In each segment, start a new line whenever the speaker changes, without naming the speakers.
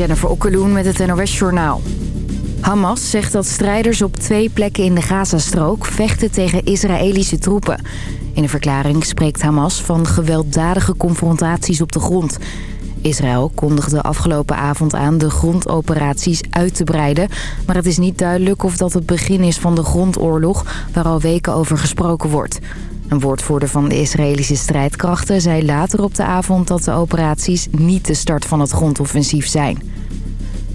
Jennifer Okkeloen met het NOS Journaal. Hamas zegt dat strijders op twee plekken in de Gazastrook vechten tegen Israëlische troepen. In een verklaring spreekt Hamas van gewelddadige confrontaties op de grond. Israël kondigde afgelopen avond aan de grondoperaties uit te breiden... maar het is niet duidelijk of dat het begin is van de grondoorlog... waar al weken over gesproken wordt. Een woordvoerder van de Israëlische strijdkrachten zei later op de avond... dat de operaties niet de start van het grondoffensief zijn.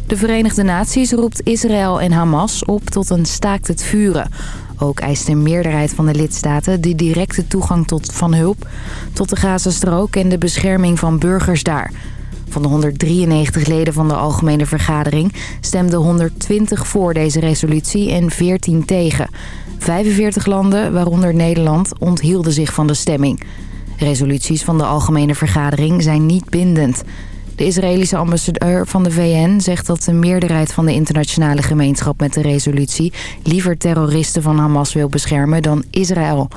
De Verenigde Naties roept Israël en Hamas op tot een staakt het vuren. Ook eist een meerderheid van de lidstaten de directe toegang tot, van hulp... tot de Gazastrook en de bescherming van burgers daar... Van de 193 leden van de Algemene Vergadering stemden 120 voor deze resolutie en 14 tegen. 45 landen, waaronder Nederland, onthielden zich van de stemming. Resoluties van de Algemene Vergadering zijn niet bindend. De Israëlische ambassadeur van de VN zegt dat de meerderheid van de internationale gemeenschap met de resolutie liever terroristen van Hamas wil beschermen dan Israël.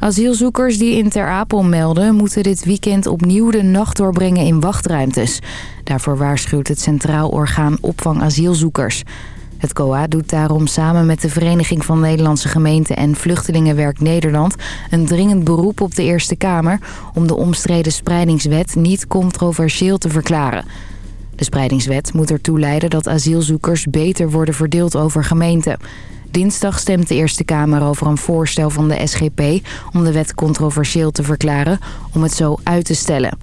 Asielzoekers die in Ter Apel melden... moeten dit weekend opnieuw de nacht doorbrengen in wachtruimtes. Daarvoor waarschuwt het Centraal Orgaan Opvang Asielzoekers. Het COA doet daarom samen met de Vereniging van Nederlandse Gemeenten... en Vluchtelingenwerk Nederland een dringend beroep op de Eerste Kamer... om de omstreden spreidingswet niet controversieel te verklaren... De spreidingswet moet ertoe leiden dat asielzoekers beter worden verdeeld over gemeenten. Dinsdag stemt de Eerste Kamer over een voorstel van de SGP... om de wet controversieel te verklaren, om het zo uit te stellen.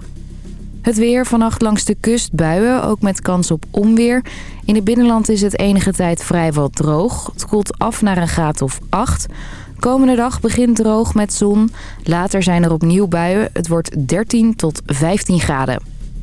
Het weer vannacht langs de kust buien, ook met kans op onweer. In het binnenland is het enige tijd vrijwel droog. Het koelt af naar een graad of 8. Komende dag begint droog met zon. Later zijn er opnieuw buien. Het wordt 13 tot 15 graden.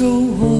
守候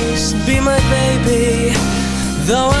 my baby Though I'm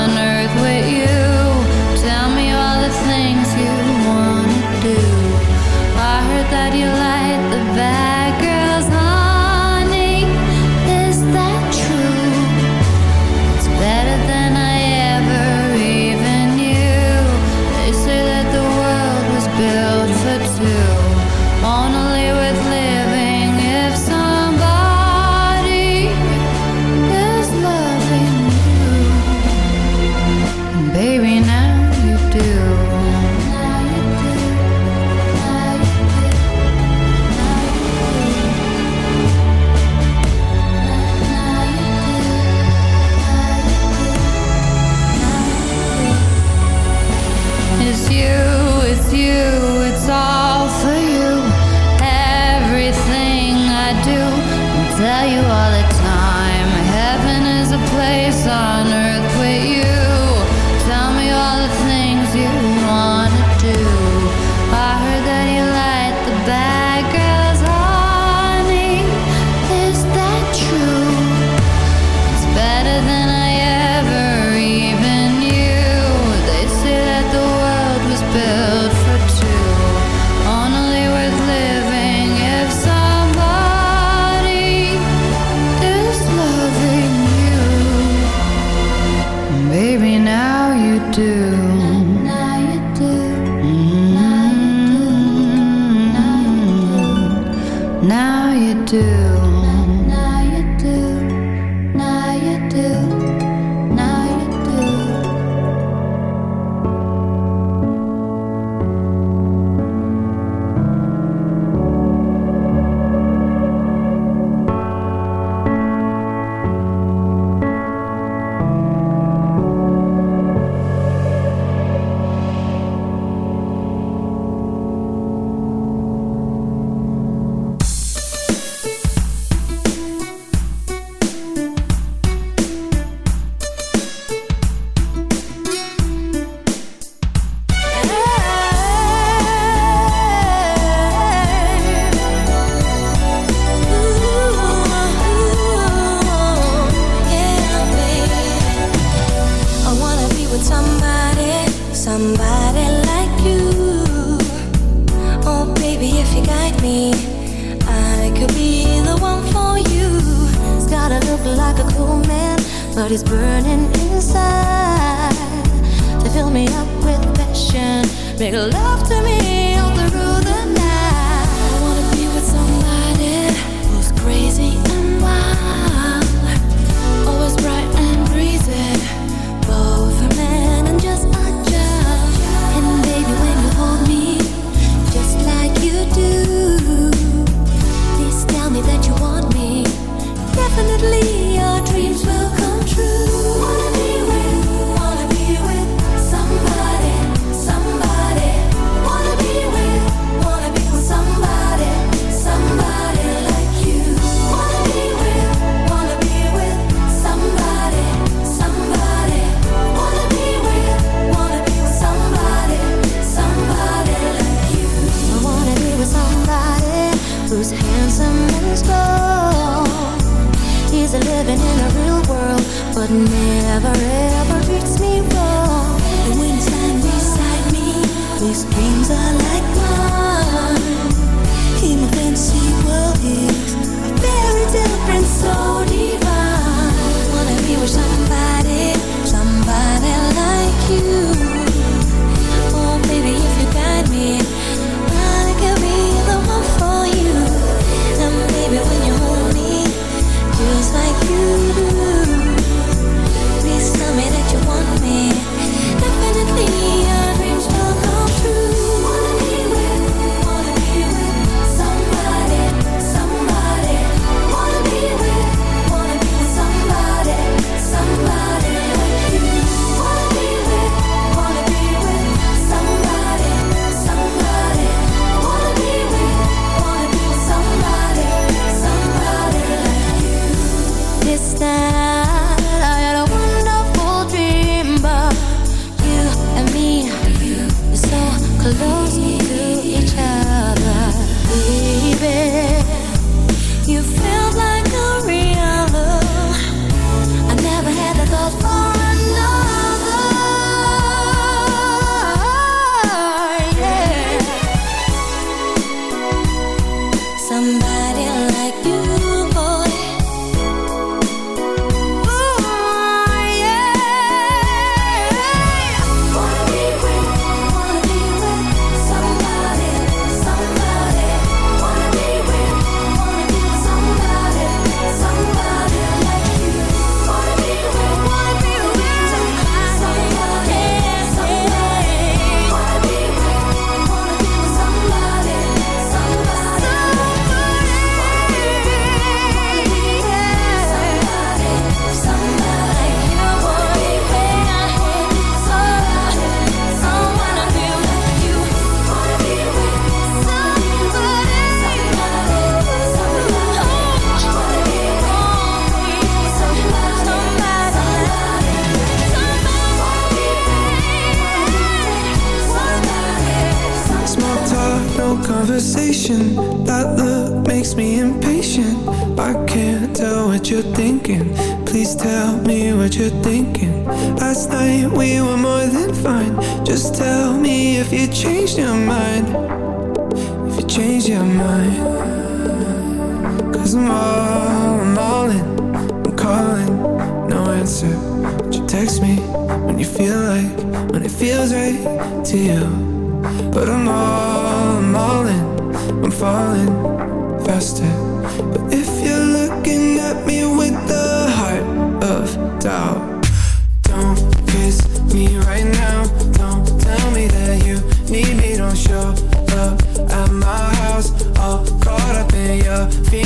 don't show up at my house. All caught up in your feelings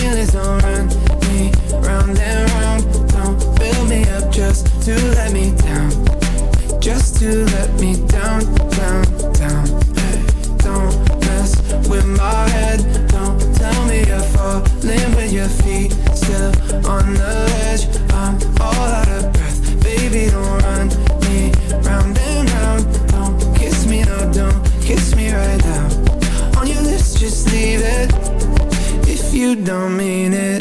don't mean it.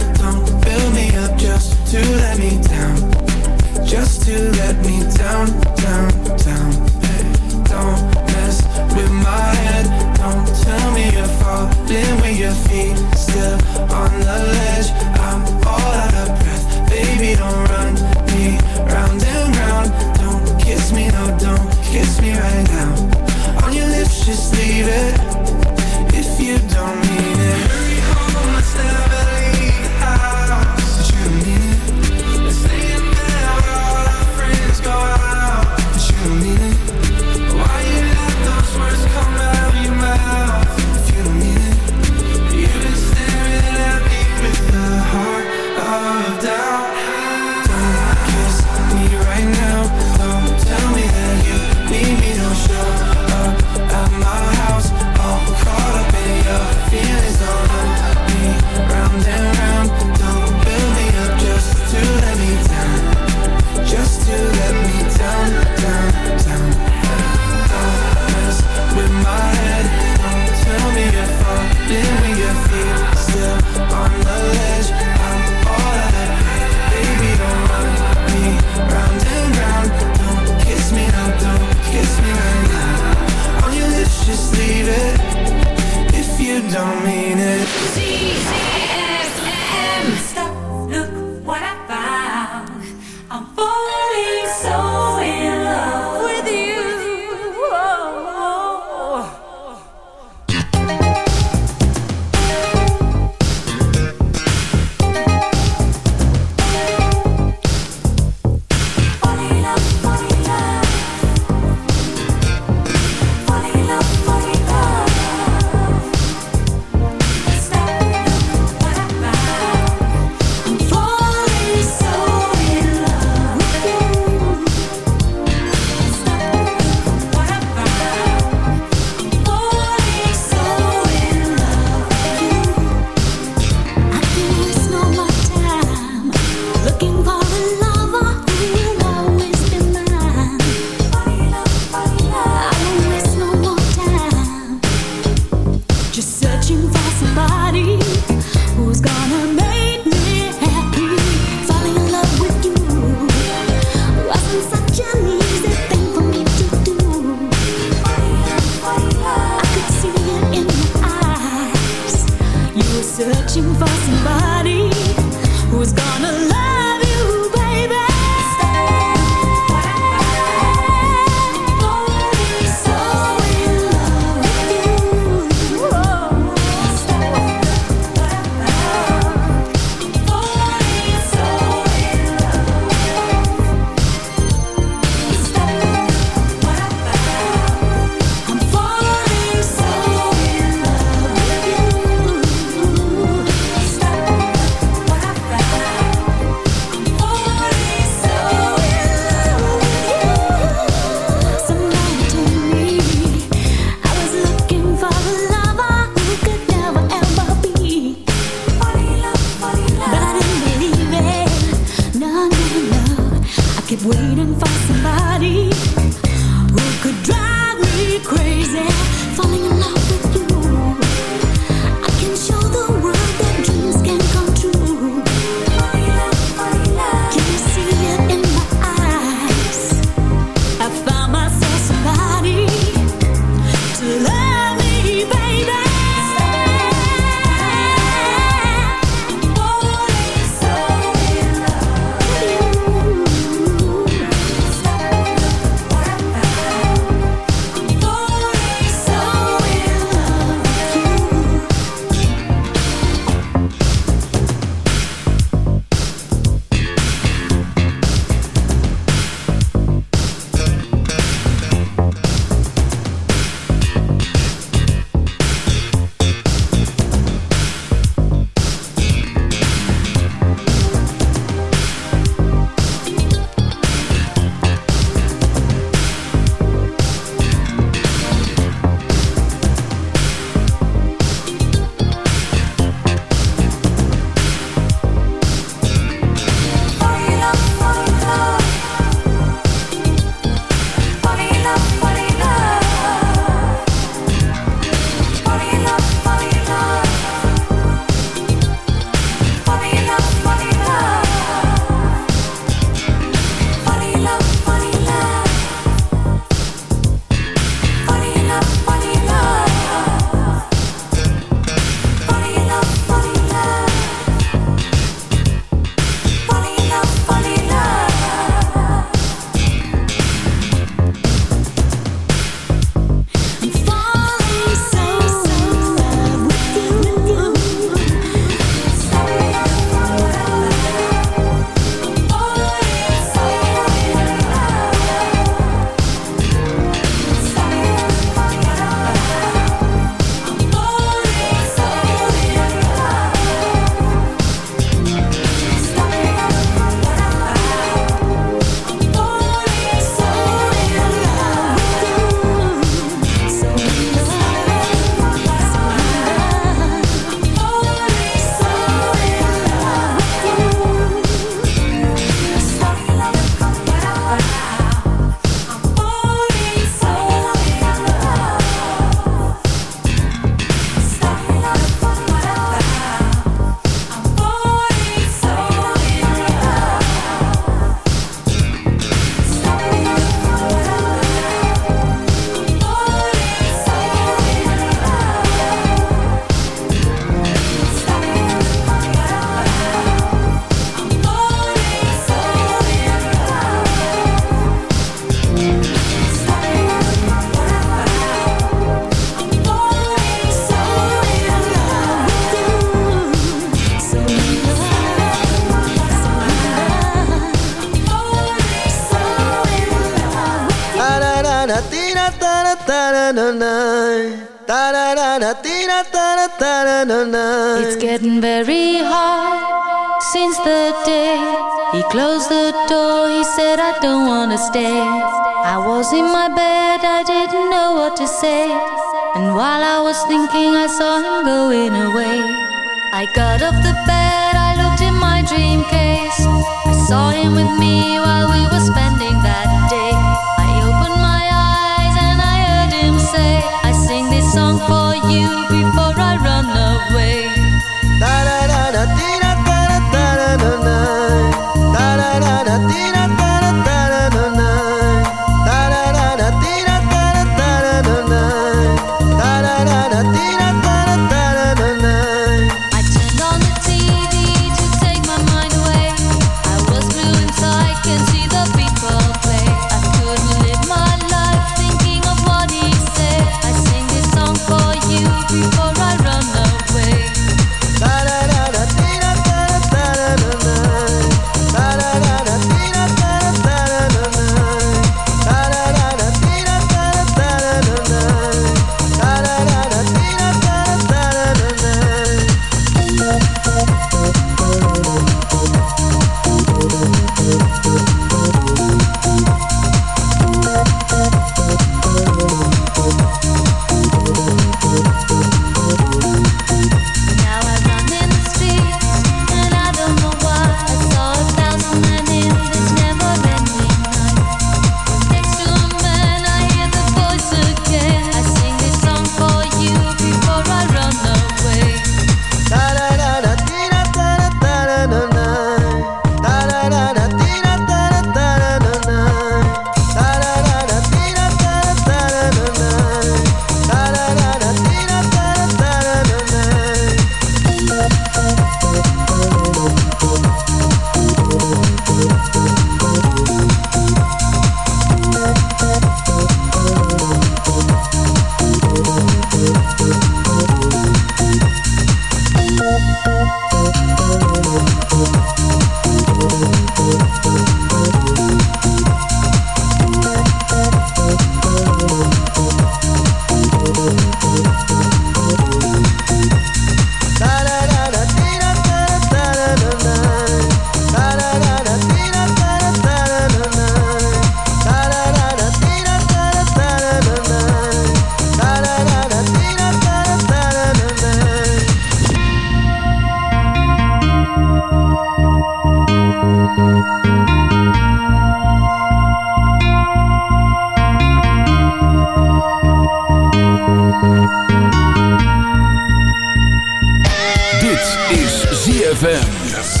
Dit is ZFM.